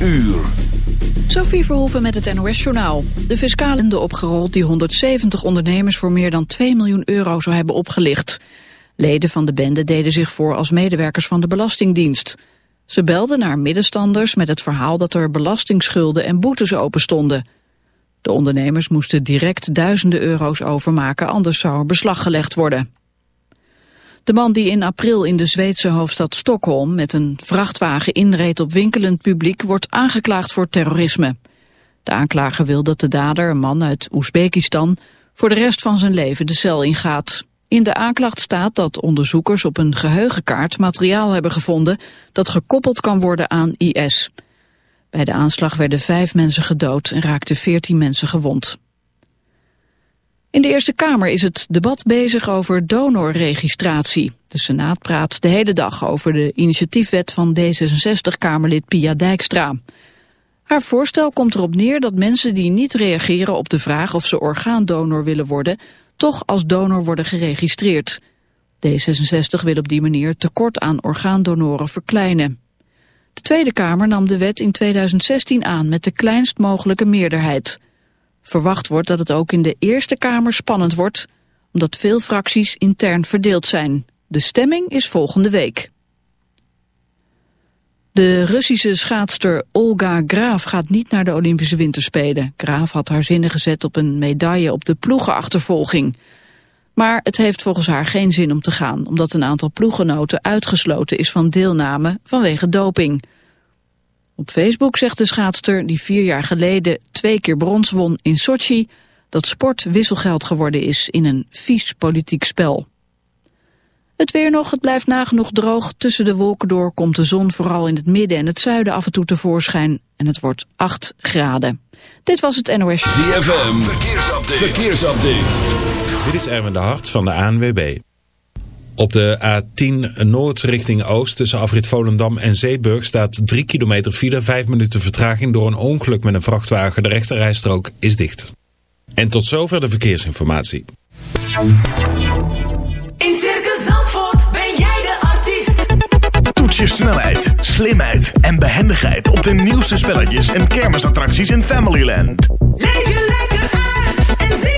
uur. Sophie Verhoeven met het NOS-journaal. De fiscale de opgerold die 170 ondernemers voor meer dan 2 miljoen euro zou hebben opgelicht. Leden van de bende deden zich voor als medewerkers van de Belastingdienst. Ze belden naar middenstanders met het verhaal dat er belastingsschulden en boetes open stonden. De ondernemers moesten direct duizenden euro's overmaken, anders zou er beslag gelegd worden. De man die in april in de Zweedse hoofdstad Stockholm met een vrachtwagen inreed op winkelend publiek wordt aangeklaagd voor terrorisme. De aanklager wil dat de dader, een man uit Oezbekistan, voor de rest van zijn leven de cel ingaat. In de aanklacht staat dat onderzoekers op een geheugenkaart materiaal hebben gevonden dat gekoppeld kan worden aan IS. Bij de aanslag werden vijf mensen gedood en raakten veertien mensen gewond. In de Eerste Kamer is het debat bezig over donorregistratie. De Senaat praat de hele dag over de initiatiefwet van D66-Kamerlid Pia Dijkstra. Haar voorstel komt erop neer dat mensen die niet reageren op de vraag of ze orgaandonor willen worden, toch als donor worden geregistreerd. D66 wil op die manier tekort aan orgaandonoren verkleinen. De Tweede Kamer nam de wet in 2016 aan met de kleinst mogelijke meerderheid. Verwacht wordt dat het ook in de Eerste Kamer spannend wordt, omdat veel fracties intern verdeeld zijn. De stemming is volgende week. De Russische schaatster Olga Graaf gaat niet naar de Olympische Winterspelen. Graaf had haar zinnen gezet op een medaille op de ploegenachtervolging. Maar het heeft volgens haar geen zin om te gaan, omdat een aantal ploeggenoten uitgesloten is van deelname vanwege doping. Op Facebook zegt de schaatster, die vier jaar geleden twee keer brons won in Sochi, dat sport wisselgeld geworden is in een vies politiek spel. Het weer nog, het blijft nagenoeg droog. Tussen de wolken door komt de zon vooral in het midden en het zuiden af en toe tevoorschijn. En het wordt 8 graden. Dit was het NOS. ZFM, verkeersupdate. verkeersupdate. Dit is Erwin de Hart van de ANWB. Op de A10 Noord richting Oost tussen afrit Volendam en Zeeburg staat 3 kilometer file, 5 minuten vertraging door een ongeluk met een vrachtwagen. De rechterrijstrook is dicht. En tot zover de verkeersinformatie. In Circus Zandvoort ben jij de artiest. Toets je snelheid, slimheid en behendigheid op de nieuwste spelletjes en kermisattracties in Familyland. Leef je lekker uit en zie.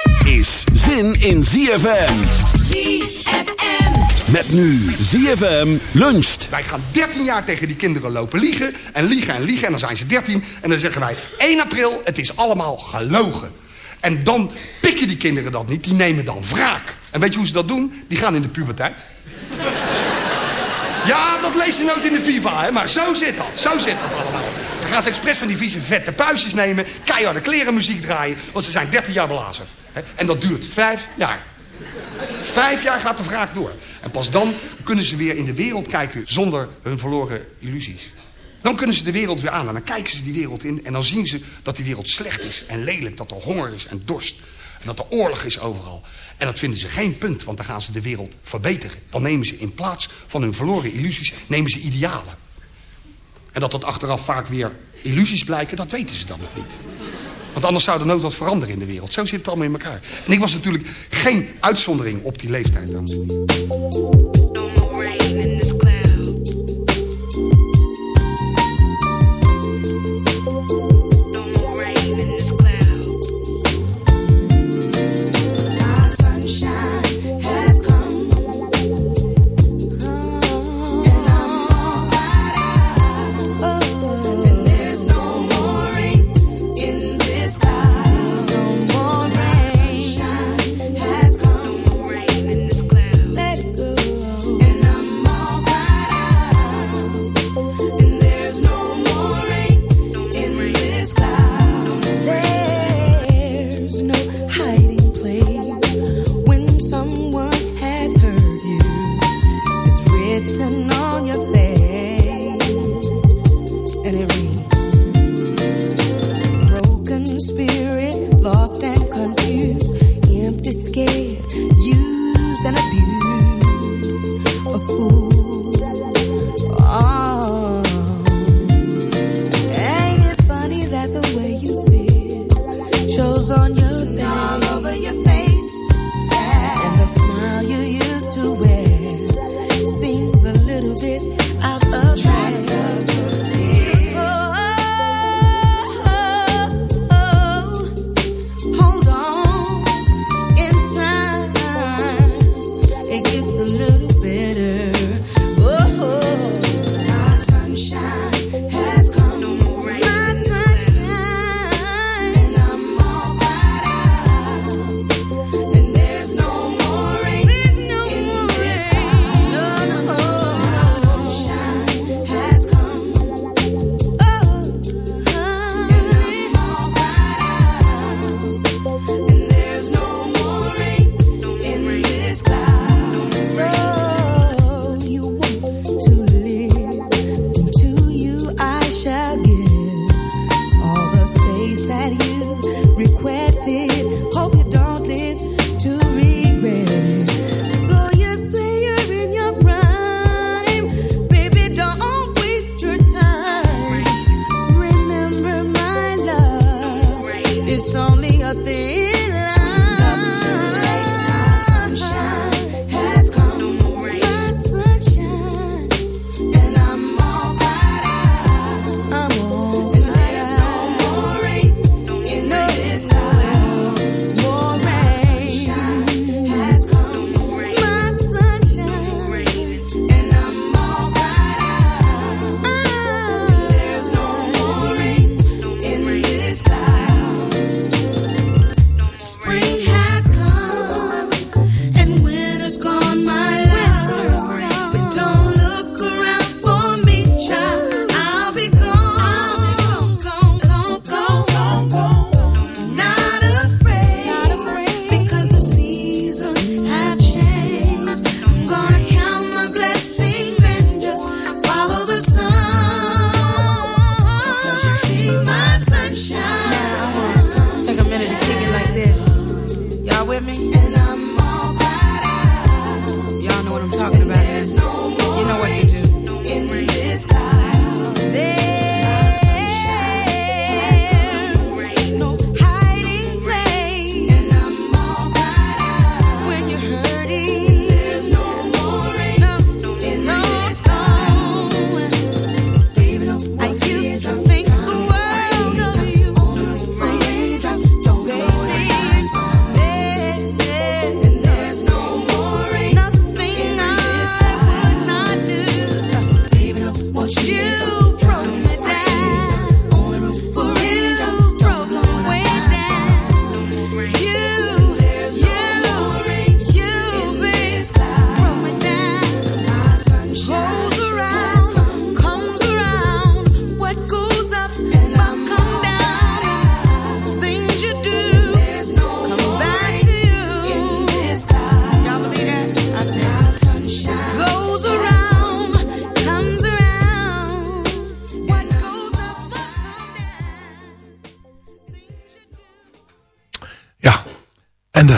is zin in ZFM. ZFM. Met nu ZFM luncht. Wij gaan 13 jaar tegen die kinderen lopen liegen en liegen en liegen. En dan zijn ze 13 en dan zeggen wij 1 april, het is allemaal gelogen. En dan pikken die kinderen dat niet, die nemen dan wraak. En weet je hoe ze dat doen? Die gaan in de puberteit. Ja, dat lees je nooit in de FIFA, hè? maar zo zit dat. Zo zit dat allemaal. Dan gaan ze expres van die vieze vette puistjes nemen... keiharde klerenmuziek draaien, want ze zijn 13 jaar belazen. Hè? En dat duurt vijf jaar. Vijf jaar gaat de wraak door. En pas dan kunnen ze weer in de wereld kijken zonder hun verloren illusies. Dan kunnen ze de wereld weer aan en dan kijken ze die wereld in... en dan zien ze dat die wereld slecht is en lelijk. Dat er honger is en dorst. En dat er oorlog is overal. En dat vinden ze geen punt, want dan gaan ze de wereld verbeteren. Dan nemen ze in plaats van hun verloren illusies, nemen ze idealen. En dat dat achteraf vaak weer illusies blijken, dat weten ze dan nog niet. Want anders zou er nooit wat veranderen in de wereld. Zo zit het allemaal in elkaar. En ik was natuurlijk geen uitzondering op die leeftijd,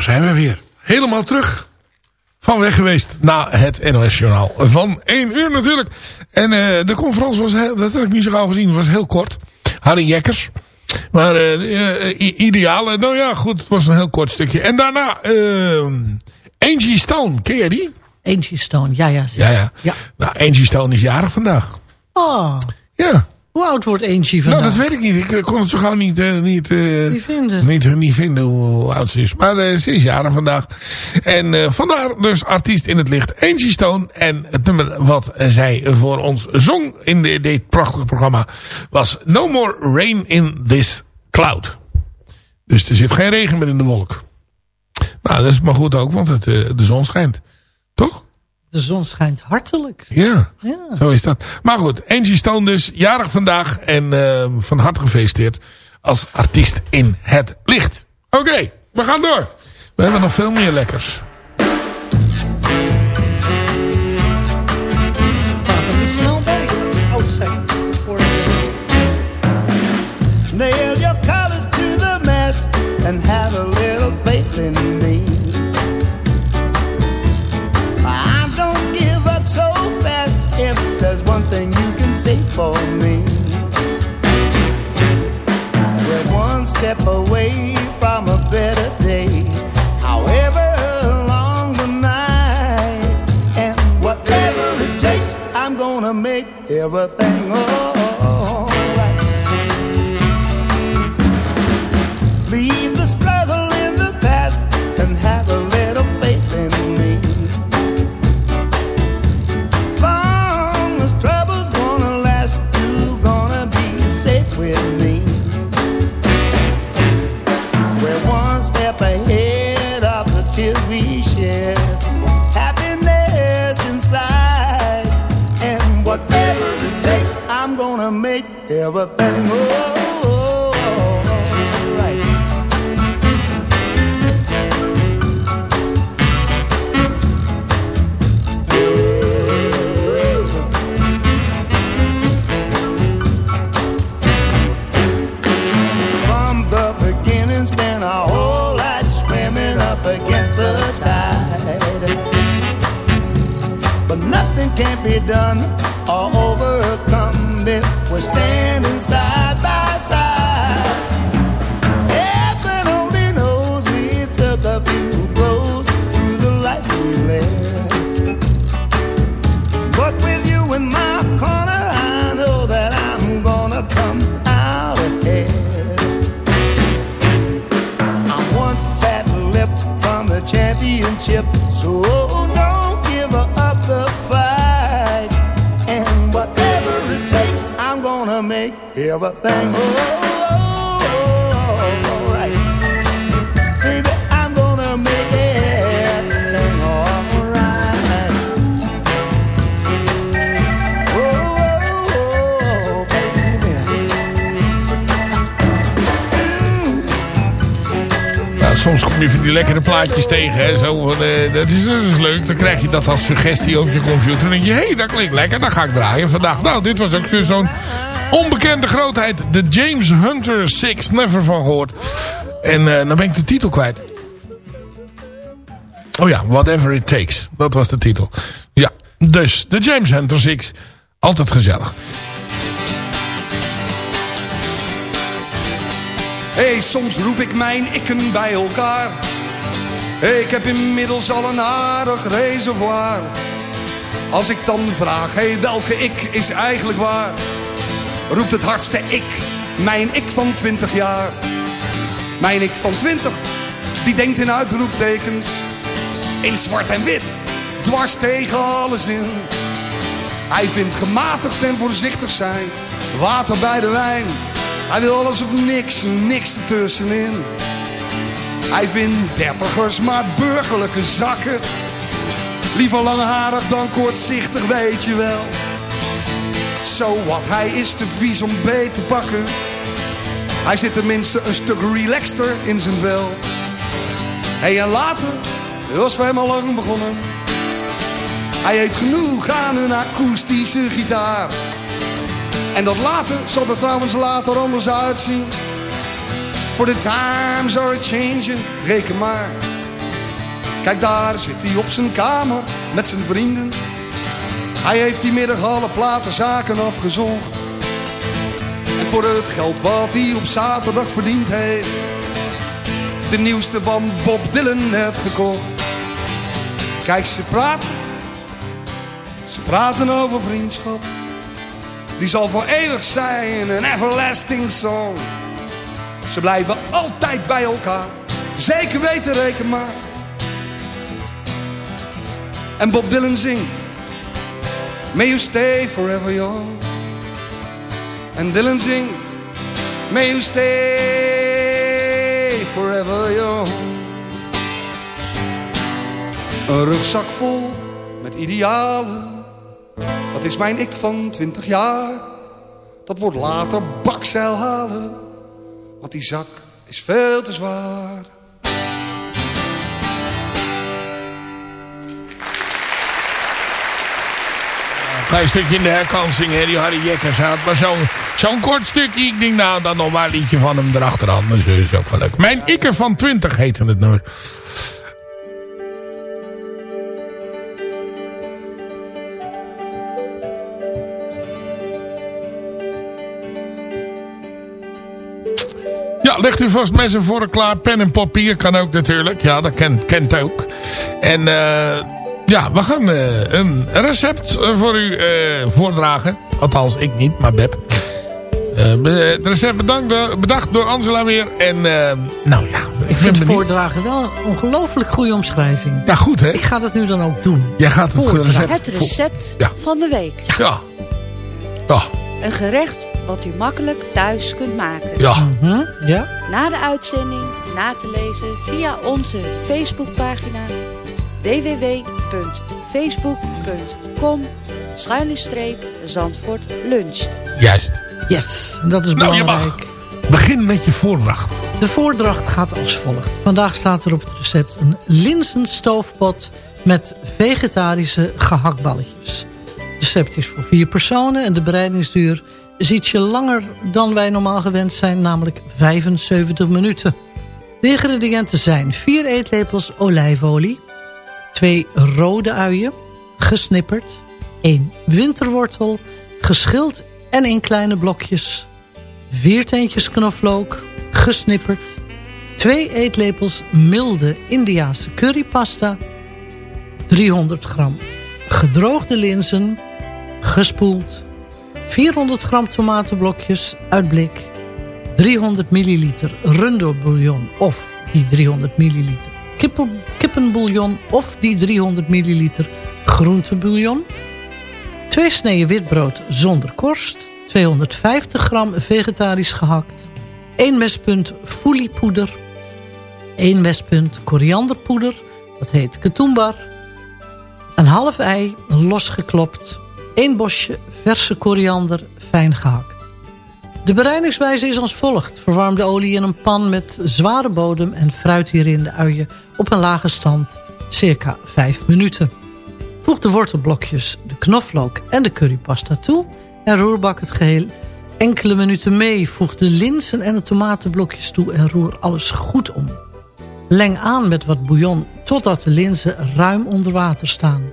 daar zijn we weer. Helemaal terug. Van weg geweest na het NOS Journaal. Van 1 uur natuurlijk. En eh, de conferentie was, heel, dat heb ik niet zo gauw gezien, was heel kort. Harry Jekkers. Maar eh, eh, i- ideaal. Eh, Nou ja, goed, het was een heel kort stukje. En daarna eh, Angie Stone. Ken jij die? Angie Stone, ja, ja. Ja, ja. Ja. Nou, Angie Stone is jarig vandaag. Oh, Ja. Hoe oud wordt Angie vandaag? Nou, dat weet ik niet. Ik eh, kon het zo gauw niet, eh, niet, eh, Niet vinden. Niet, niet vinden hoe, hoe oud ze is. Maar ze is jarig vandaag. En vandaar dus artiest in het licht Angie Stone. En het nummer wat zij voor ons zong in de- dit prachtige programma was No More Rain in This Cloud. Dus er zit geen regen meer in de wolk. Nou, dat is maar goed ook, want het, de zon schijnt. Toch? De zon schijnt hartelijk. Ja, Ja. zo is dat. Maar goed, Angie Stone dus, jarig vandaag. En eh, van harte gefeliciteerd als artiest in het licht. Oké, we gaan door. We hebben nog veel meer lekkers. Gaat niet snel bij. Zeg. Voor de- Nail your colors to the mast and have a step away from a better day. However long the night and whatever it takes, I'm gonna make everything alright. Leave the struggle tide. But nothing can be done or overcome if we're standing pasar. Oh, soms kom je van die lekkere plaatjes tegen. Hè, zo, eh, dat, is, dat is leuk. Dan krijg je dat als suggestie op je computer. Dan denk je, hé, hey, dat klinkt lekker. Dan ga ik draaien vandaag. Nou, dit was ook weer zo'n onbekende grootheid. De James Hunter 6. Never van gehoord. En eh, dan ben ik de titel kwijt. Oh ja, Whatever It Takes. Dat was de titel. Ja, dus de James Hunter 6. Altijd gezellig. Hey, soms roep ik mijn ikken bij elkaar. Hey, ik heb inmiddels al een aardig reservoir. Als ik dan vraag, hey, welke ik is eigenlijk waar? Roept het hardste ik, mijn ik van 20 jaar. Mijn ik van 20, die denkt in uitroeptekens. In zwart en wit, dwars tegen alles in. Hij vindt gematigd en voorzichtig zijn. Water bij de wijn. Hij wil alles of niks, niks ertussenin. Hij vindt dertigers maar burgerlijke zakken. Liever langharig dan kortzichtig, weet je wel. Zo wat, hij is te vies om beet te pakken. Hij zit tenminste een stuk relaxter in zijn vel. Hé, en later, was voor hem al lang begonnen. Hij heeft genoeg aan een akoestische gitaar. En dat later zal er trouwens later anders uitzien. For the times are changing, reken maar. Kijk, daar zit hij op zijn kamer met zijn vrienden. Hij heeft die middag alle platenzaken afgezocht. En voor het geld wat hij op zaterdag verdiend heeft... de nieuwste van Bob Dylan net gekocht. Kijk, ze praten. Ze praten over vriendschap. Die zal voor eeuwig zijn, een everlasting song. Ze blijven altijd bij elkaar. Zeker weten, reken maar. En Bob Dylan zingt. May you stay forever young. En Dylan zingt. May you stay forever young. Een rugzak vol met idealen. Dat is mijn ik van 20 jaar. Dat wordt later bakzeil halen. Want die zak is veel te zwaar. Klein stukje in de herkansing, hè, die Harry Jekkers had. Maar zo'n kort stukje, ik denk nou, dan nog maar een liedje van hem erachteraan. Dat is ook wel leuk. Mijn Ikke van 20 heette het nummer. Ja, legt u vast mes en vork klaar. Pen en papier kan ook natuurlijk. Ja, dat kent, kent ook. En eh ja, we gaan eh, een recept eh, voor u eh, voordragen. Althans, ik niet, maar Beb. Eh, be- het recept bedankt, door- bedacht door Angela weer. En nou ja, ik vind het benieuwd. voordragen wel een ongelooflijk goede omschrijving. Ja, goed hè? Ik ga dat nu dan ook doen. Jij gaat het Voordragen. recept... Het recept Ja. van de week. Ja. Ja. Een gerecht wat u makkelijk thuis kunt maken. Ja. Hm? Ja? Na de uitzending na te lezen via onze Facebookpagina www facebook.com schuine streep Zandvoort luncht. Juist. Yes, dat is Nou, je belangrijk. mag. Begin met je voordracht. De voordracht gaat als volgt. Vandaag staat er op het recept een linzenstoofpot met vegetarische gehaktballetjes. Het recept is voor vier personen en de bereidingsduur is ietsje langer dan wij normaal gewend zijn, namelijk 75 minuten. De ingrediënten zijn 4 eetlepels olijfolie, 2 rode uien, gesnipperd, 1 winterwortel, geschild en in kleine blokjes, 4 teentjes knoflook, gesnipperd, 2 eetlepels milde Indiaanse currypasta, 300 gram gedroogde linzen, gespoeld, 400 gram tomatenblokjes uit blik, 300 milliliter runderbouillon of die 300 milliliter kippen, kippenbouillon of die 300 milliliter groentebouillon, 2 sneden witbrood zonder korst, 250 gram vegetarisch gehakt, 1 mespunt foeliepoeder, 1 mespunt korianderpoeder, dat heet ketumbar, een half ei losgeklopt, 1 bosje verse koriander fijn gehakt. De bereidingswijze is als volgt. Verwarm de olie in een pan met zware bodem en fruit hierin de uien op een lage stand, circa 5 minuten. Voeg de wortelblokjes, de knoflook en de currypasta toe en roerbak het geheel enkele minuten mee. Voeg de linzen en de tomatenblokjes toe en roer alles goed om. Leng aan met wat bouillon totdat de linzen ruim onder water staan.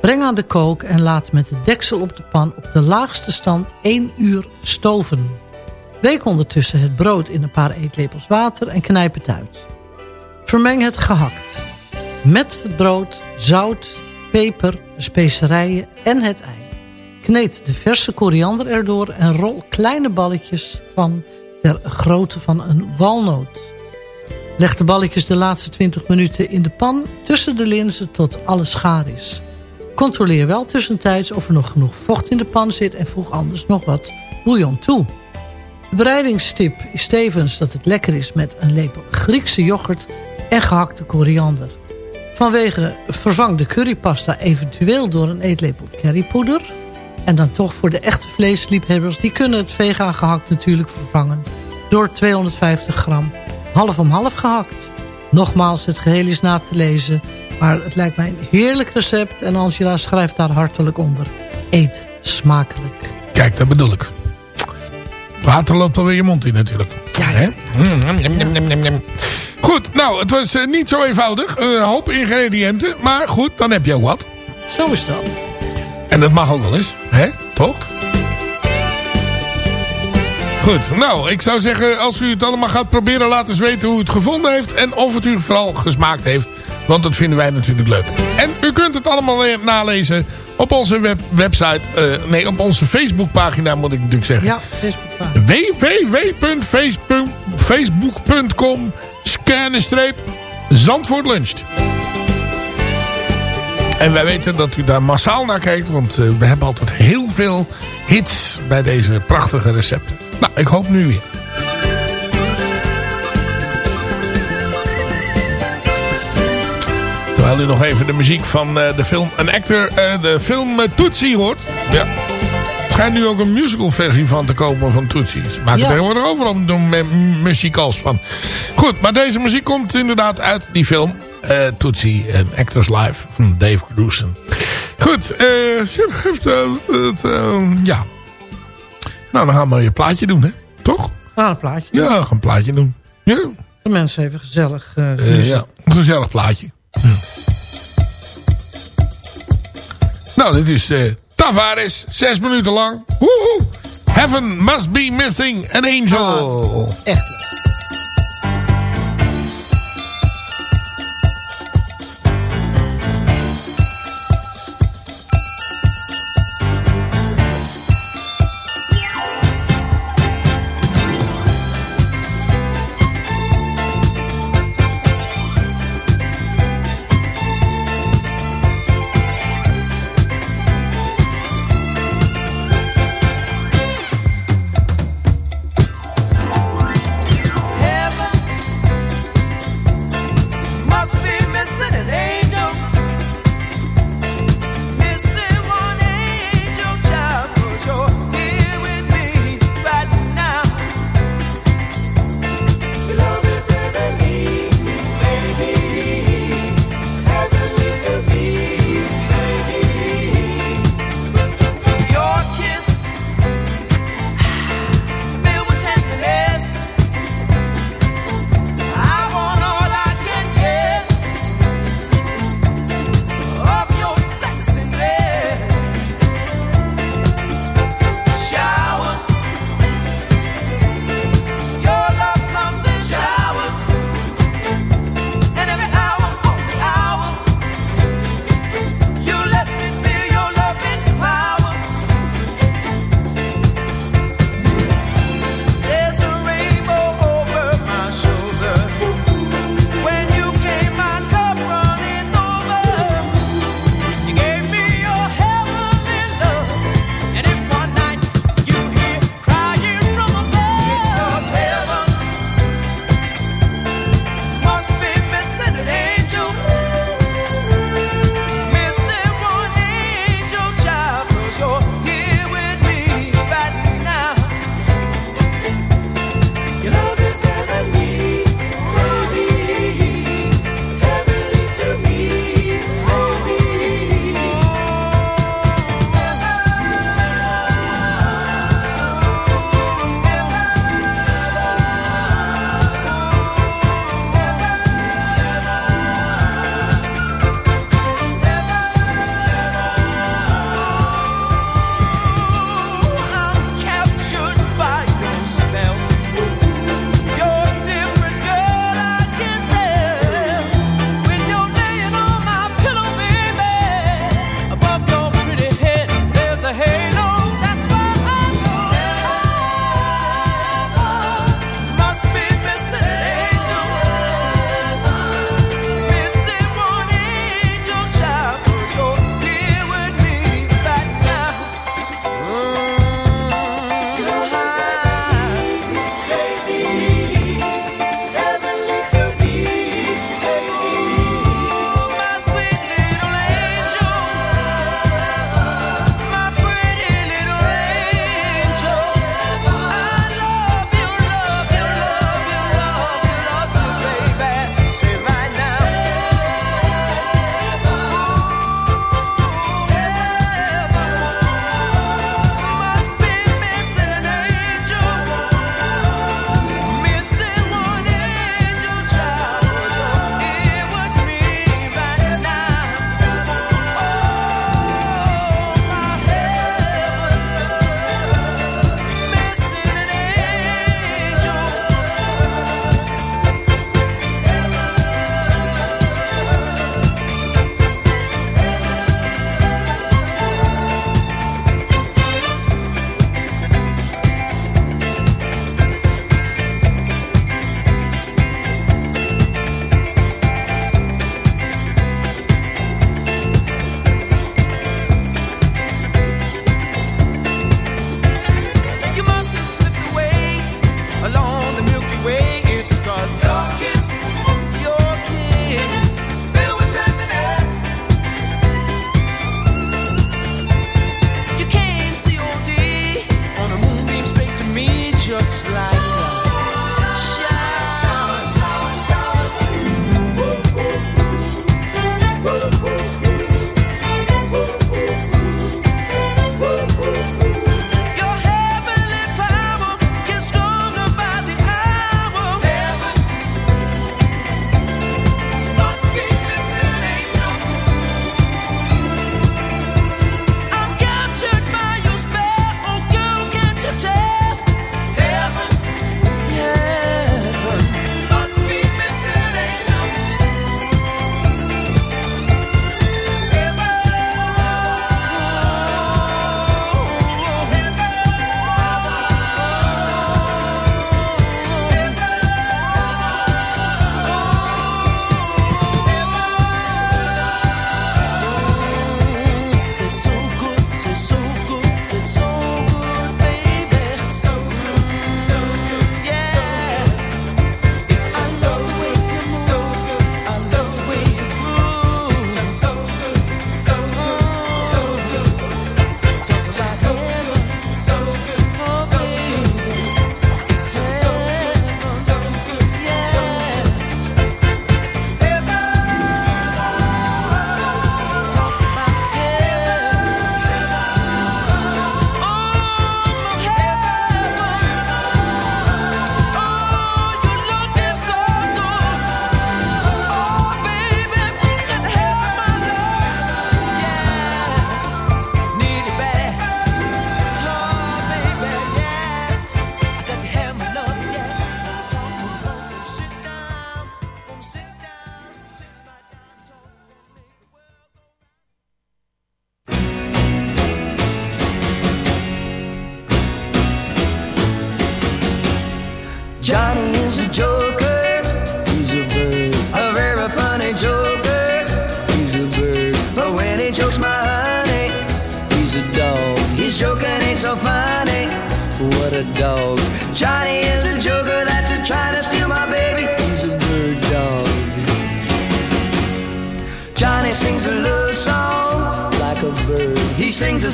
Breng aan de kook en laat met de deksel op de pan op de laagste stand 1 uur stoven. Week ondertussen het brood in een paar eetlepels water en knijp het uit. Vermeng het gehakt. Met het brood, zout, peper, specerijen en het ei. Kneed de verse koriander erdoor en rol kleine balletjes van ter grootte van een walnoot. Leg de balletjes de laatste 20 minuten in de pan tussen de linzen tot alles gaar is. Controleer wel tussentijds of er nog genoeg vocht in de pan zit en voeg anders nog wat bouillon toe. Bereidingstip is tevens dat het lekker is met een lepel Griekse yoghurt en gehakte koriander. Vanwege vervang de currypasta eventueel door een eetlepel currypoeder. En dan toch voor de echte vleesliefhebbers, die kunnen het vega gehakt natuurlijk vervangen. Door 250 gram half om half gehakt. Nogmaals, het geheel is na te lezen. Maar het lijkt mij een heerlijk recept. En Angela schrijft daar hartelijk onder. Eet smakelijk. Kijk, dat bedoel ik. Water loopt alweer je mond in natuurlijk. Ja, hè? Mm, mm, mm. Goed, nou, het was eh, niet zo eenvoudig. Een hoop ingrediënten. Maar goed, dan heb je ook wat. Zo is dat. En dat mag ook wel eens, hè? Toch? Goed, nou, ik zou zeggen, als u het allemaal gaat proberen, laat eens weten hoe u het gevonden heeft. En of het u vooral gesmaakt heeft. Want dat vinden wij natuurlijk leuk. En u kunt het allemaal le- nalezen op onze web website. eh, nee, op onze Facebookpagina moet ik natuurlijk zeggen. Ja, Facebookpagina. www.facebook.com Zandvoort luncht. En wij weten dat u daar massaal naar kijkt. Want eh, we hebben altijd heel veel hits bij deze prachtige recepten. Nou, ik hoop nu weer. Terwijl u nog even de muziek van eh, de film An Actor, eh, de film eh, Tootsie hoort. Ja. Er schijnt nu ook een musical versie van te komen van Tootsie. Ze maken Ja. er tegenwoordig overal m- m- musicals van. Goed, maar deze muziek komt inderdaad uit die film. eh Tootsie en Actors Live van Dave Grusin. Goed, eh, ja. Nou, dan gaan we je plaatje doen, hè? Toch? Ah, een plaatje. Ja, we gaan een plaatje doen. Ja, De mensen even gezellig. ja, een gezellig plaatje. Nou, dit is eh Tavares, zes minuten lang. Woehoe. Heaven must be missing an angel. Echt.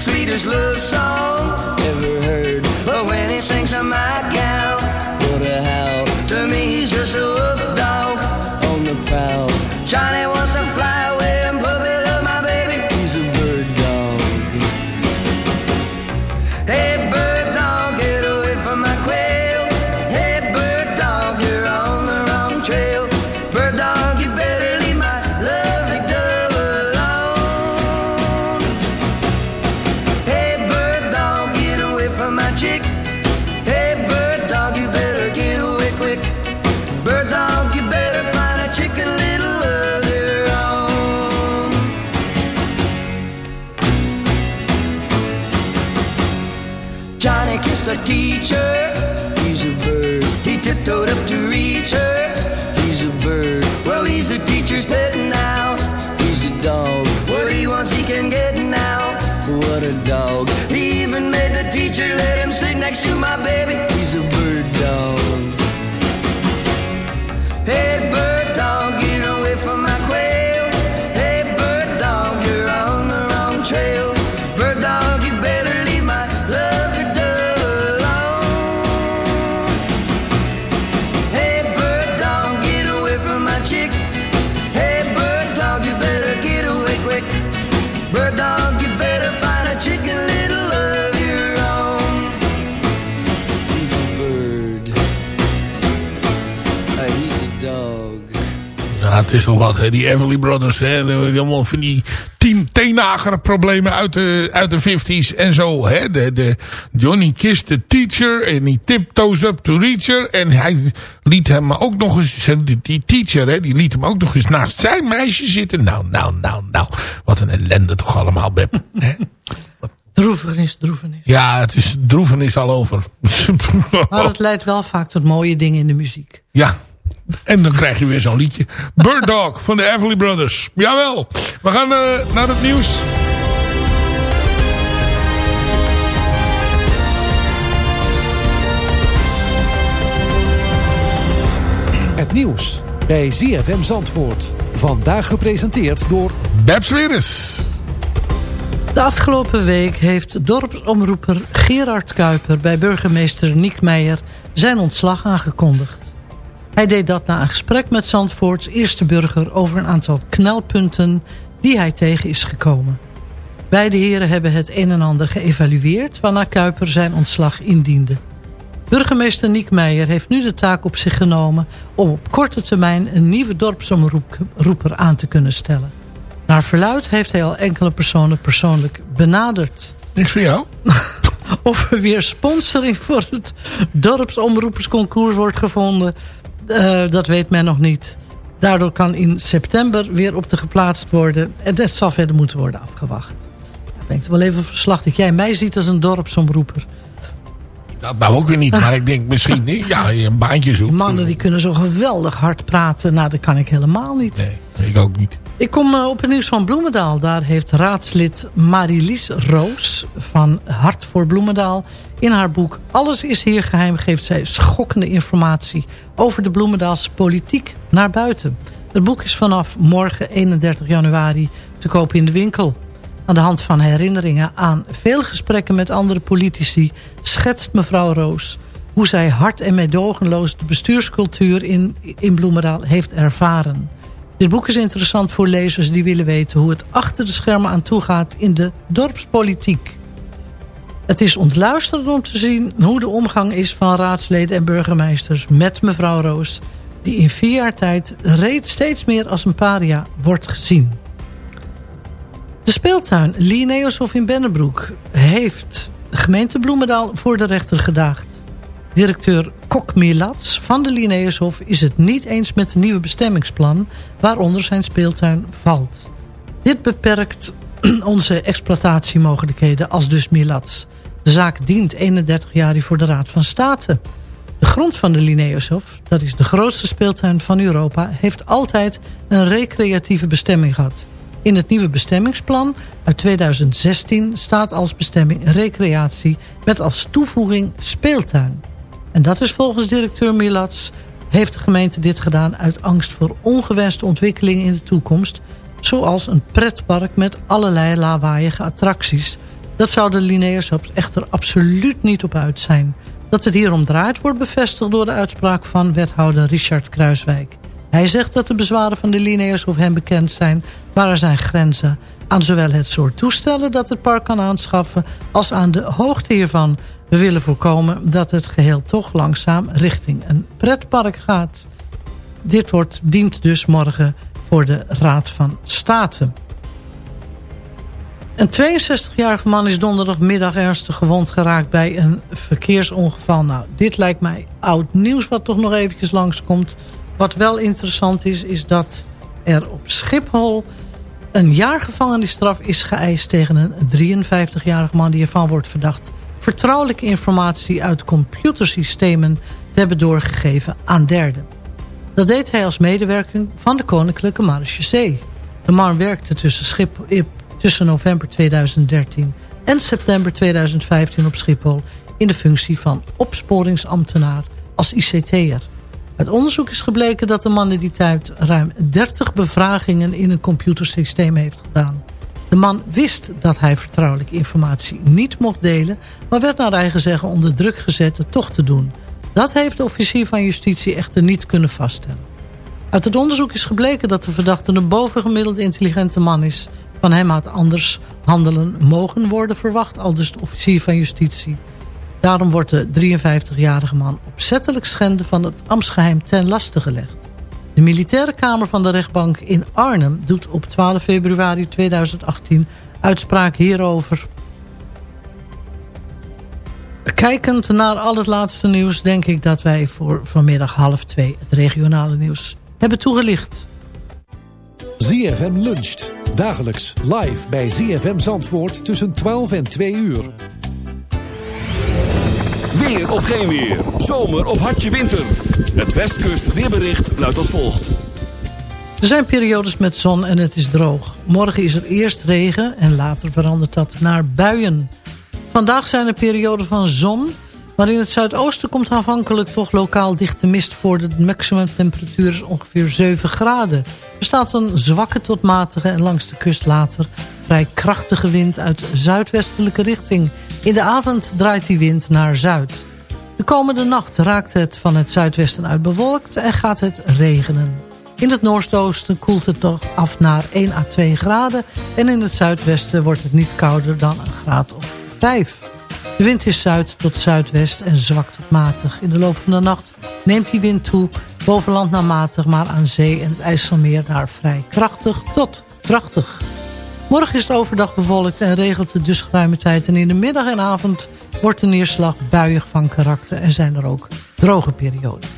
Sweetest love song het is nog wat, hè. Die Everly Brothers, hè. Allemaal van die team teenagere problemen uit de, uit de 50s en zo, hè. De, de Johnny kissed the teacher en die tiptoes up to reach her. En hij liet hem ook nog eens, die, die teacher, hè, die liet hem ook nog eens naast zijn meisje zitten. Nou, nou, nou, nou. Wat een ellende toch allemaal, Beb. hè? Droevenis, droevenis. Ja, het is droevenis al over. Maar het leidt wel vaak tot mooie dingen in de muziek. Ja. En dan krijg je weer zo'n liedje. Bird Dog van de Everly Brothers. Jawel. We gaan eh, naar het nieuws. Het nieuws bij ZFM Zandvoort. Vandaag gepresenteerd door... Babs Weeres. De afgelopen week heeft dorpsomroeper Gerard Kuiper... bij burgemeester Niek Meijer zijn ontslag aangekondigd. Hij deed dat na een gesprek met Zandvoorts eerste burger... over een aantal knelpunten die hij tegen is gekomen. Beide heren hebben het een en ander geëvalueerd... waarna Kuiper zijn ontslag indiende. Burgemeester Niek Meijer heeft nu de taak op zich genomen... om op korte termijn een nieuwe dorpsomroeper aan te kunnen stellen. Naar verluid heeft hij al enkele personen persoonlijk benaderd. Niks voor jou? Of er weer sponsoring voor het dorpsomroepersconcours wordt gevonden... eh, dat weet men nog niet. Daardoor kan in september weer op de geplaatst worden. En dat zal verder moeten worden afgewacht. Ik toch wel even verslag dat jij mij ziet als een dorpsomroeper. Dat nou ook weer niet, maar ik denk misschien ja, een baantje zoekt. Mannen die kunnen zo geweldig hard praten. Nou, dat kan ik helemaal niet. Nee, ik ook niet. Ik kom eh, op het nieuws van Bloemendaal. Daar heeft raadslid Marilies Roos van Hart voor Bloemendaal... in haar boek Alles is hier geheim... geeft zij schokkende informatie over de Bloemendaalse politiek naar buiten. Het boek is vanaf morgen 31 januari te koop in de winkel. Aan de hand van herinneringen aan veel gesprekken met andere politici... schetst mevrouw Roos hoe zij hard en meedogenloos... de bestuurscultuur in, in Bloemendaal heeft ervaren... Dit boek is interessant voor lezers die willen weten hoe het achter de schermen aan toe gaat in de dorpspolitiek. Het is ontluisterend om te zien hoe de omgang is van raadsleden en burgemeesters met mevrouw Roos, die in vier jaar tijd reeds steeds meer als een paria wordt gezien. De speeltuin Linnaeushof in Bennebroek heeft de gemeente Bloemendaal voor de rechter gedaagd. Directeur Kok Milats van de Linnaeushof is het niet eens met het nieuwe bestemmingsplan waaronder zijn speeltuin valt. Dit beperkt onze exploitatiemogelijkheden als dus Milats. De zaak dient 31 jaar voor de Raad van State. De grond van de Linnaeushof, dat is de grootste speeltuin van Europa... heeft altijd een recreatieve bestemming gehad. In het nieuwe bestemmingsplan uit 2016 staat als bestemming recreatie... met als toevoeging speeltuin. En dat is volgens directeur Milats... heeft de gemeente dit gedaan uit angst voor ongewenste ontwikkelingen in de toekomst... zoals een pretpark met allerlei lawaaiige attracties... Dat zou de Linnaeushof echter absoluut niet op uit zijn. Dat het hier om draait wordt bevestigd door de uitspraak van wethouder Richard Kruiswijk. Hij zegt dat de bezwaren van de Linnaeushof hem bekend zijn... maar er zijn grenzen aan zowel het soort toestellen dat het park kan aanschaffen... als aan de hoogte hiervan. We willen voorkomen dat het geheel toch langzaam richting een pretpark gaat. Dit wordt, dient dus morgen voor de Raad van State. Een 62-jarige man is donderdagmiddag ernstig gewond geraakt bij een verkeersongeval. Nou, dit lijkt mij oud nieuws wat toch nog eventjes langskomt. Wat wel interessant is, is dat er op Schiphol een jaar gevangenisstraf is geëist tegen een 53-jarige man die ervan wordt verdacht vertrouwelijke informatie uit computersystemen te hebben doorgegeven aan derden. Dat deed hij als medewerker van de Koninklijke Marechaussee. De man werkte tussen, Schip, tussen november 2013 en september 2015 op Schiphol... in de functie van opsporingsambtenaar als ICT'er. Uit onderzoek is gebleken dat de man in die tijd ruim 30 bevragingen in een computersysteem heeft gedaan. De man wist dat hij vertrouwelijke informatie niet mocht delen... maar werd naar eigen zeggen onder druk gezet het toch te doen. Dat heeft de officier van justitie echter niet kunnen vaststellen. Uit het onderzoek is gebleken dat de verdachte een bovengemiddeld intelligente man is. Van hem had anders handelen mogen worden verwacht, al dus de officier van justitie. Daarom wordt de 53-jarige man opzettelijk schenden van het ambtsgeheim ten laste gelegd. De militaire kamer van de rechtbank in Arnhem doet op 12 februari 2018 uitspraak hierover. Kijkend naar al het laatste nieuws denk ik dat wij voor vanmiddag half twee het regionale nieuws hebben toegelicht. ZFM luncht. Dagelijks live bij ZFM Zandvoort tussen 12 en 2 uur. Weer of geen weer. Zomer of hartje winter. Het Westkust weerbericht luidt als volgt. Er zijn periodes met zon en het is droog. Morgen is er eerst regen en later verandert dat naar buien. Vandaag zijn er perioden van zon... maar in het zuidoosten komt aanvankelijk toch lokaal dichte mist voor. De maximumtemperatuur is ongeveer 7 graden. Er staat een zwakke tot matige en langs de kust later... vrij krachtige wind uit zuidwestelijke richting. In de avond draait die wind naar zuid. De komende nacht raakt het van het zuidwesten uit bewolkt en gaat het regenen. In het noordoosten koelt het nog af naar 1 à 2 graden... en in het zuidwesten wordt het niet kouder dan een graad of 5. De wind is zuid tot zuidwest en zwak tot matig. In de loop van de nacht neemt die wind toe, bovenland naar matig... maar aan zee en het IJsselmeer naar vrij krachtig tot krachtig. Morgen is het overdag bewolkt en regelt het dus geruime tijd... en in de middag en avond wordt de neerslag buiig van karakter... en zijn er ook droge perioden.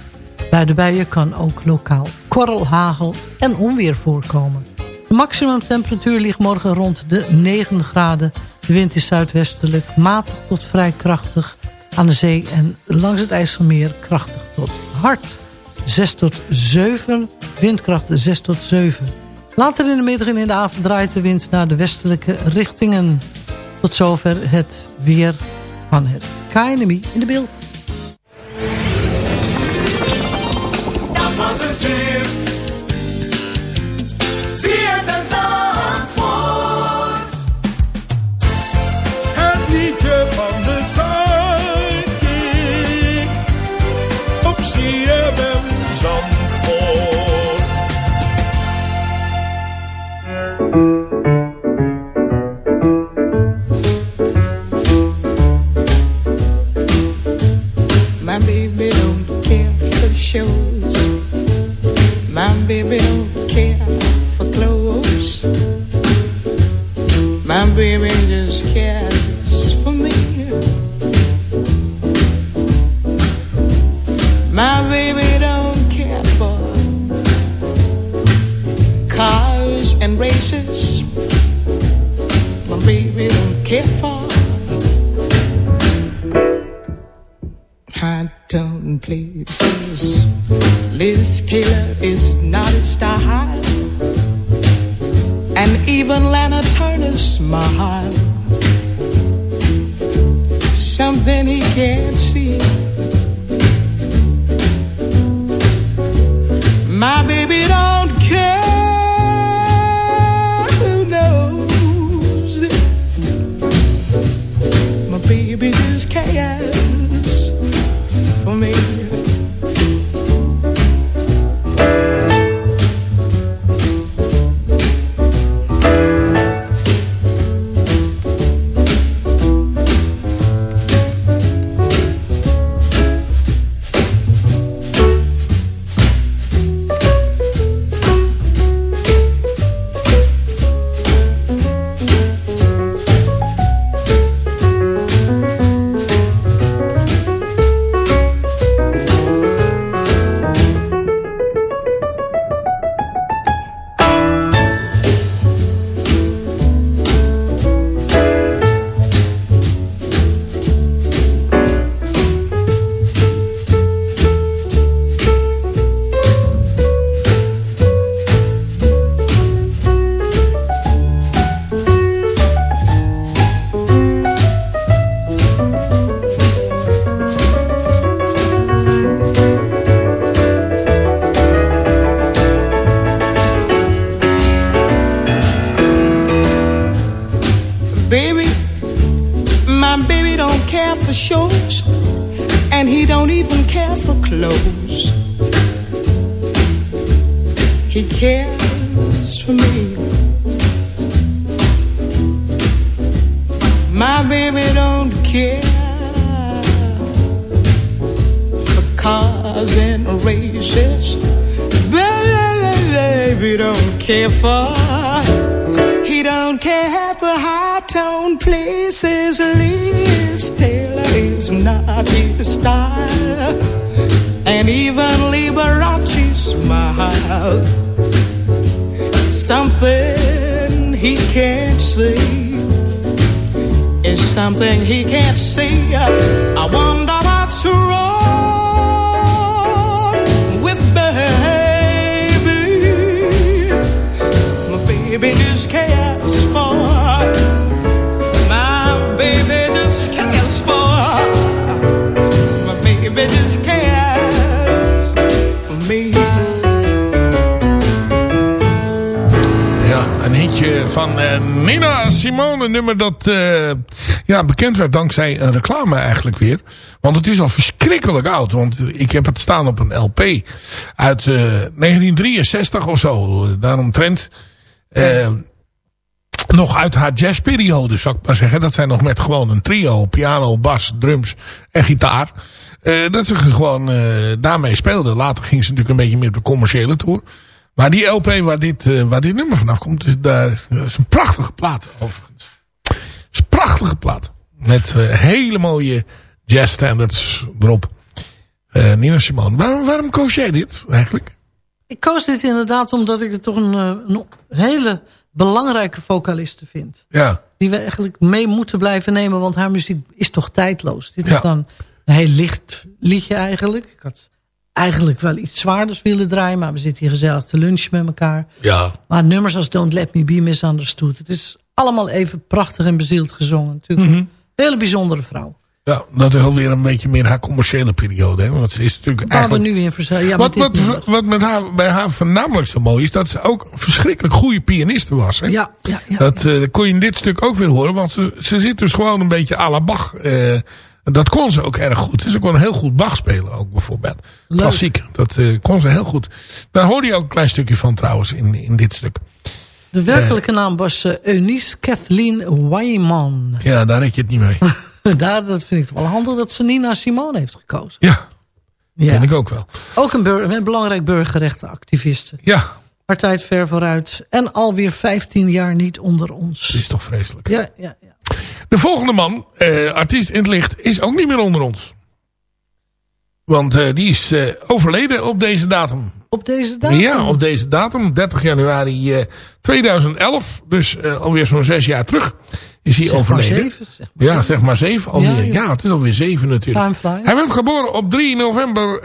Bij de buien kan ook lokaal korrel, hagel en onweer voorkomen. De maximumtemperatuur ligt morgen rond de 9 graden. De wind is zuidwestelijk, matig tot vrij krachtig aan de zee... en langs het IJsselmeer krachtig tot hard. 6 tot 7, windkracht 6 tot 7. Later in de middag en in de avond draait de wind naar de westelijke richtingen. Tot zover het weer van het KNMI in de beeld. Dat was het weer. Baby don't care for don't places. Liz Taylor is not his style, and even Lana Turner smile. Something he can't see. My baby don't cares for me. My baby don't care for cars and races. Baby don't care for. He don't care for high tone places. Liz Taylor is not his style, and even Liberace smile. Something he can't see is something he can't see. I wonder van eh, Nina Simone. Nummer dat eh, ja, bekend werd dankzij een reclame eigenlijk weer. Want het is al verschrikkelijk oud. Want ik heb het staan op een LP uit eh, 1963 of zo. Daaromtrent. eh nog uit haar jazzperiode, zou ik maar zeggen. Dat zijn nog met gewoon een trio. Piano, bas, drums en gitaar. Eh, dat ze gewoon eh, daarmee speelden. Later ging ze natuurlijk een beetje meer op de commerciële tour. Maar die LP waar dit, eh, waar dit nummer vanaf komt, is, daar, is een prachtige plaat overigens. Het is een prachtige plaat. Met eh, hele mooie jazz standards erop. Eh, Nina Simone, waarom, waarom koos jij dit eigenlijk? Ik koos dit inderdaad omdat ik het toch een, een hele belangrijke vocaliste vind. Ja. Die we eigenlijk mee moeten blijven nemen, want haar muziek is toch tijdloos. Dit Ja. is dan een heel licht liedje eigenlijk. Ik had eigenlijk wel iets zwaarders willen draaien, maar we zitten hier gezellig te lunchen met elkaar. Ja. Maar nummers als Don't Let Me Be Misunderstood, het is allemaal even prachtig en bezield gezongen. Natuurlijk Mhm. een hele bijzondere vrouw. Ja, dat is alweer een beetje meer haar commerciële periode. Hè? Want ze is natuurlijk Waar we eigenlijk... nu in verzeilen. Ja, wat, wat, wat met haar, bij haar voornamelijk zo mooi is... dat ze ook een verschrikkelijk goede pianiste was. Hè? Ja, ja, ja. Dat eh, kon je in dit stuk ook weer horen. Want ze, ze zit dus gewoon een beetje à la Bach. Eh, dat kon ze ook erg goed. Ze kon heel goed Bach spelen ook bijvoorbeeld. Leuk. Klassiek. Dat eh, kon ze heel goed. Daar hoorde je ook een klein stukje van trouwens in, in dit stuk. De werkelijke naam was eh, Eunice Kathleen Wyman. Ja, daar red je het niet mee. Daar, dat vind ik toch wel handig dat ze Nina Simone heeft gekozen. Ja, Ja. vind ik ook wel. Ook een, bur- een belangrijk burgerrechtenactiviste. Ja, Partij ver vooruit. En alweer 15 jaar niet onder ons. dat is toch vreselijk. Ja, ja, ja. De volgende man, eh, artiest in het licht, is ook niet meer onder ons. Want eh, die is eh, overleden op deze datum. Op deze datum? Ja, op deze datum, 30 januari eh, 2011. Dus alweer zo'n zes jaar terug. is hij Zeg maar overleden. zeven, zeg maar ja, zeg maar zeven alweer. Ja, Ja, het is alweer zeven natuurlijk. Hij werd geboren op 3 november eh,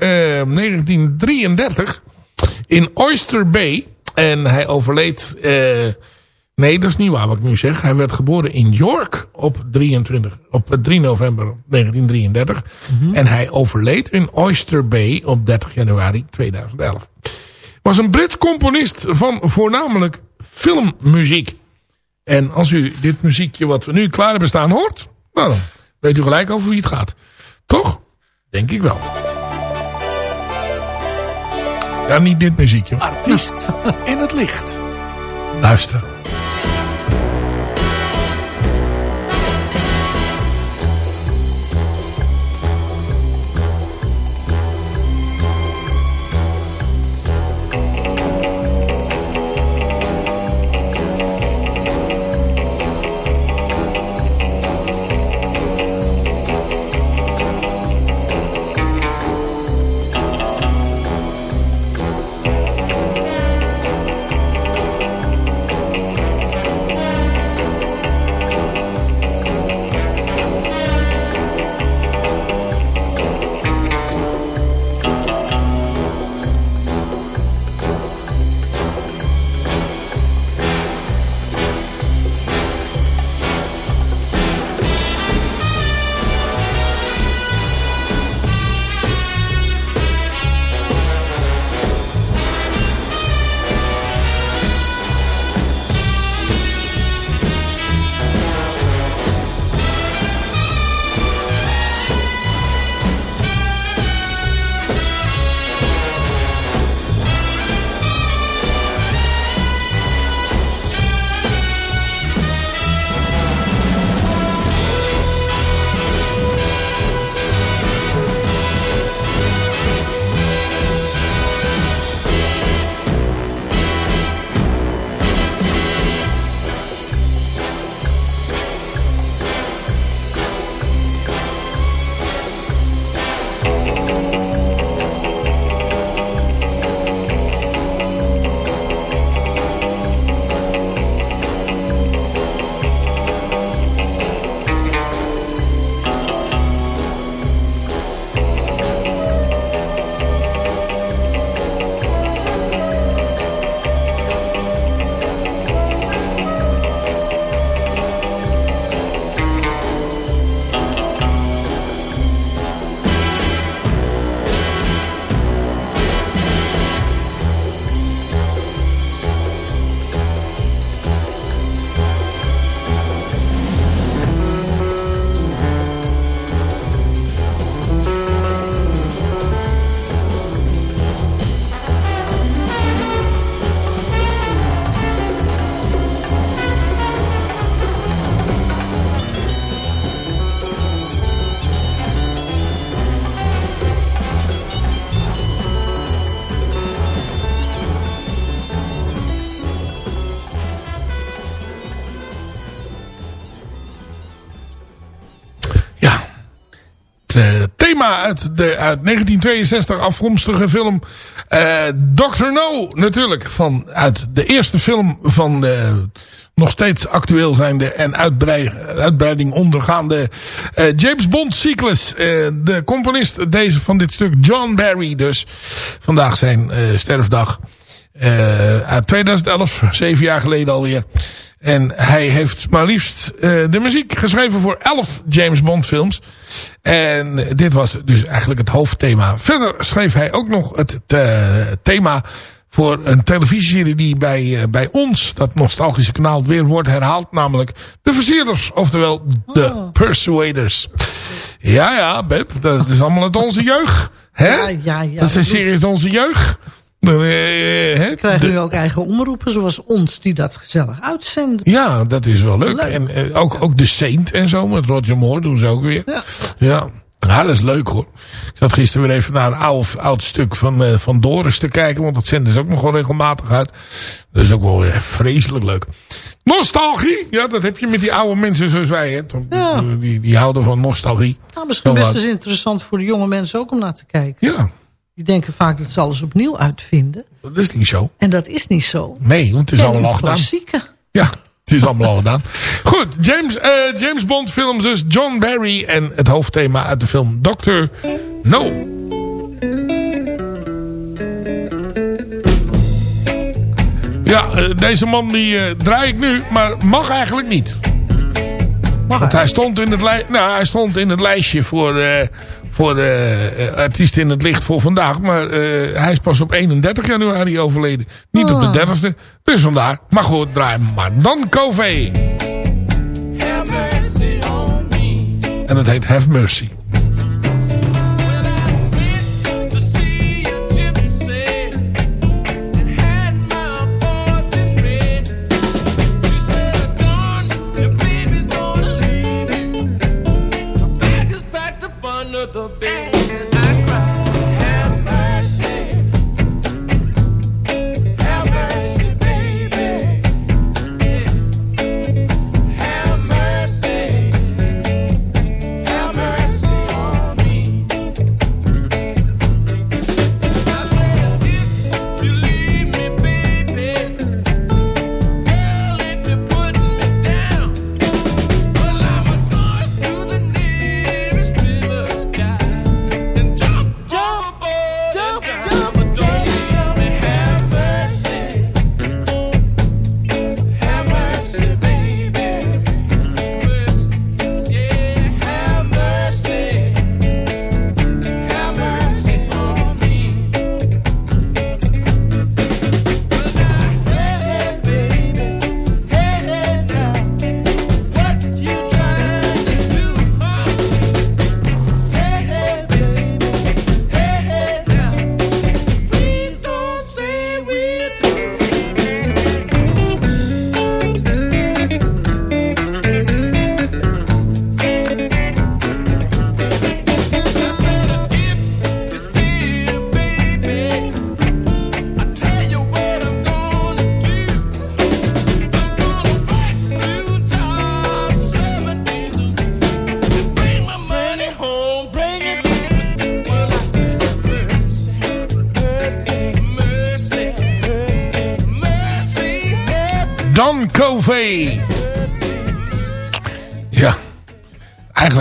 1933 in Oyster Bay. En hij overleed... nee, dat is niet waar wat ik nu zeg. Hij werd geboren in York op, 23, op 3 november 1933. Mhm. En hij overleed in Oyster Bay op 30 januari 2011. Was een Brits componist van voornamelijk filmmuziek. En als u dit muziekje wat we nu klaar hebben staan hoort... Nou, dan weet u gelijk over wie het gaat. Toch? Denk ik wel. Ja, niet dit muziekje. Artiest in het licht. Luister. Uit de uit 1962 afkomstige film eh Dr. No natuurlijk. Van, uit de eerste film van de nog steeds actueel zijnde en uitbrei- uitbreiding ondergaande eh, James Bond cyclus. Eh, de componist deze, van dit stuk, John Barry dus. Vandaag zijn eh, sterfdag. Eh, uit 2011, zeven jaar geleden alweer. En hij heeft maar liefst eh, de muziek geschreven voor elf James Bond films. En dit was dus eigenlijk het hoofdthema. Verder schreef hij ook nog het eh, thema voor een televisieserie die bij, eh, bij ons, dat nostalgische kanaal, weer wordt herhaald. Namelijk De Versierders, oftewel De Persuaders. Ja, ja, Beb, dat is allemaal uit onze jeugd. Hè? Ja, ja, ja. Dat is een serie uit onze jeugd. Eh? We krijgen nu ook eigen omroepen zoals ons die dat gezellig uitzenden. ja, dat is wel leuk. Leuk. En eh, ook, ook de Saint en zo, met Roger Moore doen ze ook weer. Ja. Ja. Ja, dat is leuk hoor. Ik zat gisteren weer even naar een oud, oud stuk van, eh, van Doris te kijken. Want dat zenden ze ook nog wel regelmatig uit. Dat is ook wel weer vreselijk leuk. Nostalgie. Ja, dat heb je met die oude mensen zoals wij. Hè. Ja. Die, die houden van nostalgie. Nou, misschien best eens interessant voor de jonge mensen ook om naar te kijken. Ja, Die denken vaak dat ze alles opnieuw uitvinden. dat is niet zo. En dat is niet zo. Nee, want het is allemaal al gedaan. klassieke. Ja, Het is allemaal al gedaan. Goed, James, eh, James Bond films dus. John Barry en het hoofdthema uit de film Dr. No. Ja, eh, deze man die eh, draai ik nu, maar mag eigenlijk niet. Want hij stond, in het nou, hij stond in het lijstje voor, voor eh, eh, artiesten in het licht voor vandaag. Maar eh, hij is pas op 31 januari overleden. Niet op de 30ste. Dus vandaar. Maar goed, draai maar. Dan Covey. En het heet Have Mercy.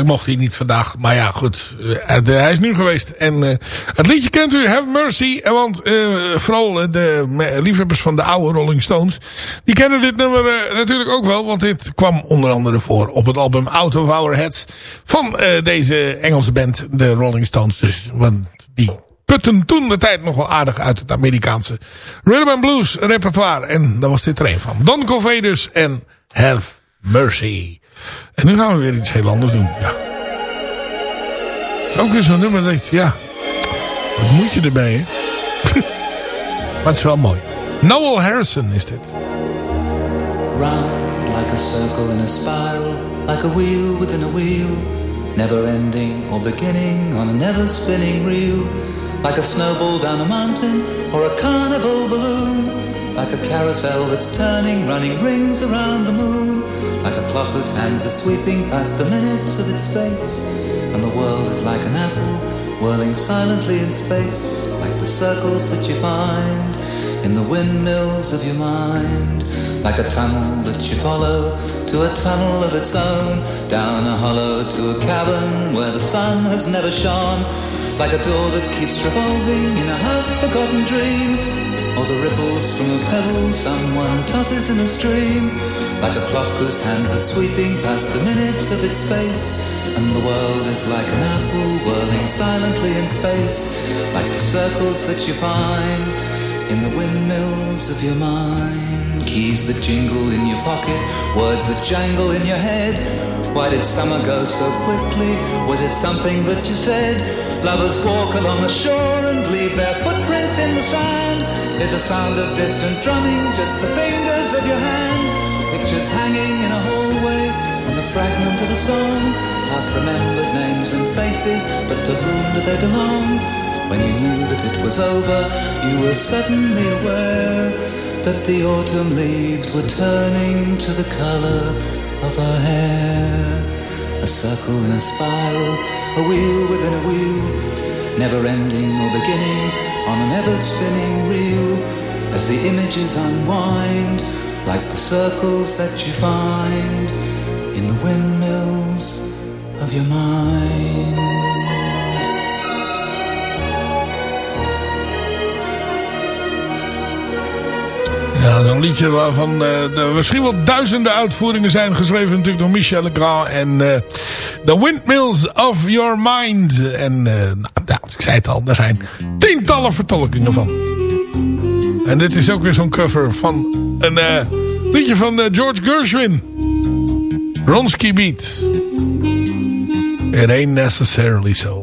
Mocht hij niet vandaag. Maar ja, goed. eh, hij is nu geweest. En eh, het liedje kent u. Have Mercy. En Want eh, vooral eh, de liefhebbers van de oude Rolling Stones. Die kennen dit nummer eh, natuurlijk ook wel. Want dit kwam onder andere voor op het album Out of Our Heads. Van eh, deze Engelse band. De Rolling Stones. Dus want die putten toen de tijd nog wel aardig uit het Amerikaanse rhythm and blues repertoire. En daar was dit er een van. Don Covey dus en Have Mercy. En nu gaan we weer iets heel anders doen. Ja. Het is ook weer zo'n nummer dat ja, wat moet je erbij hè? maar het is wel mooi. Noel Harrison is dit. Round like a circle in a spiral, like a wheel within a wheel, never ending or beginning on a never spinning reel, like a snowball down a mountain or a carnival balloon, like a carousel that's turning, running rings around the moon, like a clock whose hands are sweeping past the minutes of its face, and the world is like an apple whirling silently in space, like the circles that you find in the windmills of your mind, like a tunnel that you follow to a tunnel of its own, down a hollow to a cavern where the sun has never shone, like a door that keeps revolving in a half-forgotten dream, or the ripples from a pebble someone tosses in a stream, like a clock whose hands are sweeping past the minutes of its face, and the world is like an apple whirling silently in space, like the circles that you find in the windmills of your mind. Keys that jingle in your pocket, words that jangle in your head. Why did summer go so quickly? Was it something that you said? Lovers walk along the shore and leave their footprints in the sand. Is the sound of distant drumming just the fingers of your hand? Pictures hanging in a hallway and the fragment of a song. Half remembered names and faces, but to whom do they belong? When you knew that it was over, you were suddenly aware that the autumn leaves were turning to the color of her hair. A circle in a spiral, a wheel within a wheel, never ending or beginning on an ever spinning reel. As the images unwind, like the circles that you find in the windmills of your mind. Ja, een liedje waarvan eh, er misschien wel duizenden uitvoeringen zijn geschreven natuurlijk door Michel Legrand en eh, The Windmills of Your Mind. En ik al, er zijn tientallen vertolkingen van. En dit is ook weer zo'n cover van een eh, liedje van eh, George Gershwin. Ronsky Beat. It ain't necessarily so.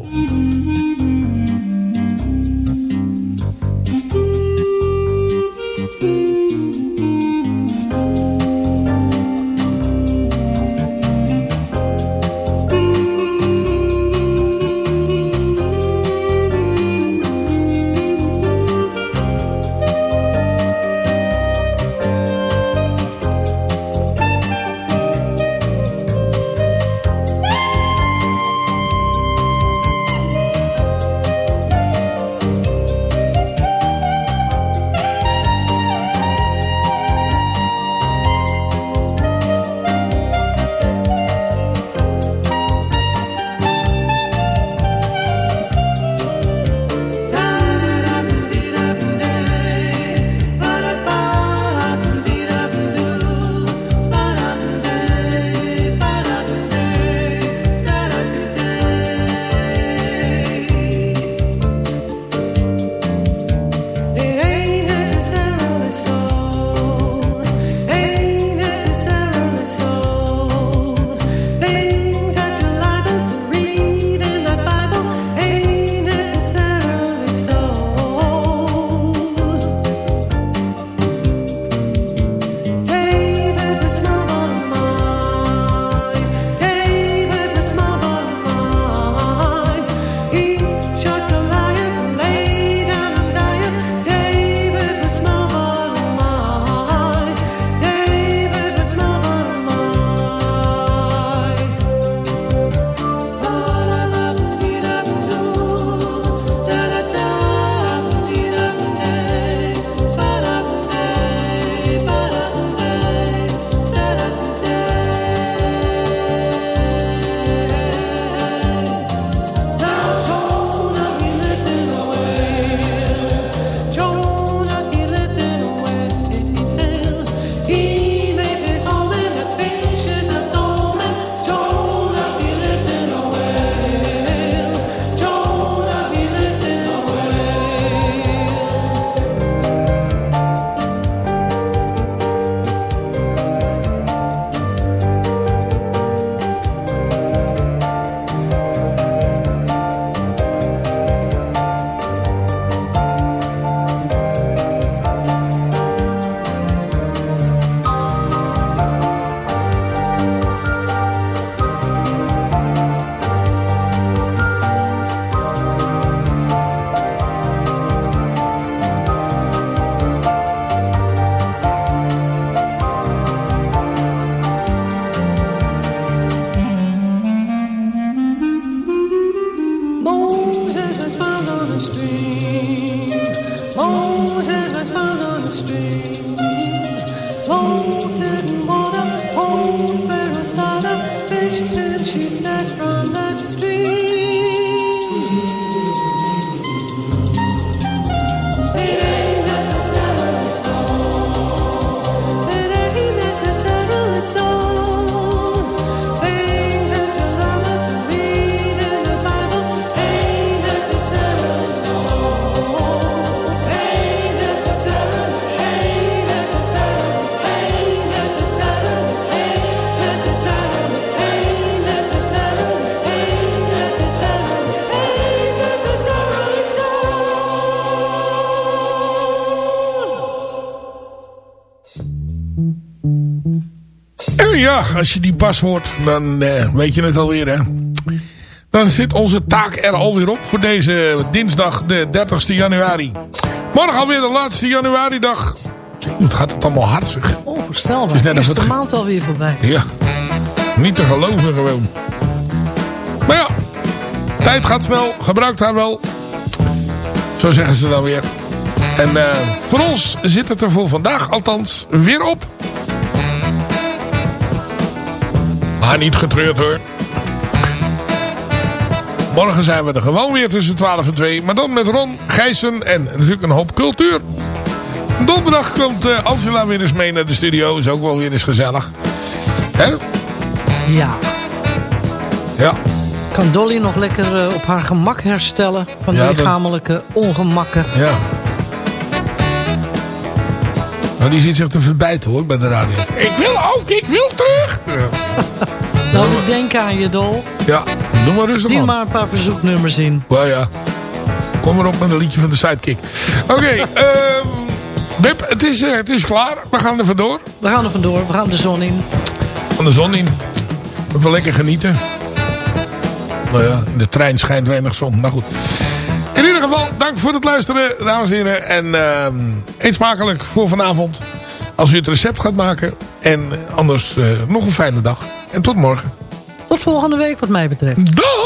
she stares from the street. Als je die bas hoort, dan eh, weet je het alweer, hè. Dan zit onze taak er alweer op voor deze dinsdag, de 30ste januari. Morgen alweer de laatste januari-dag. Het gaat het allemaal hard, zeg. Onvoorstelbaar. Het is net de maand alweer voorbij. Ja, niet te geloven gewoon. Maar ja, tijd gaat snel, gebruikt haar wel. Zo zeggen ze dan weer. En eh, voor ons zit het er voor vandaag althans weer op. Ah, niet getreurd hoor. Morgen zijn we er gewoon weer tussen 12 en 2. Maar dan met Ron, Gijssen en natuurlijk een hoop cultuur. Donderdag komt eh, Angela weer eens mee naar de studio. Is ook wel weer eens gezellig. Hè? Ja. Ja. Kan Dolly nog lekker eh, op haar gemak herstellen van Ja, dat- lichamelijke ongemakken. Ja. Nou, die zit zich te verbijten hoor bij de radio. Ik wil ook, ik wil terug. Ja, Nou, we denken aan je, Dol. ja doe maar rustig Dien man. maar een paar verzoeknummers in. Wel ja. Kom erop met een liedje van de Sidekick. Oké, ehm Bip, het is, eh, het is klaar. We gaan er vandoor. We gaan er vandoor, we gaan de zon in. Van de zon in. We gaan lekker genieten. Nou ja, in de trein schijnt weinig zon. Maar goed. In ieder geval, dank voor het luisteren, dames en heren. En ehm eet smakelijk voor vanavond. Als u het recept gaat maken. En anders eh, nog een fijne dag. En tot morgen. Tot volgende week wat mij betreft. Dag!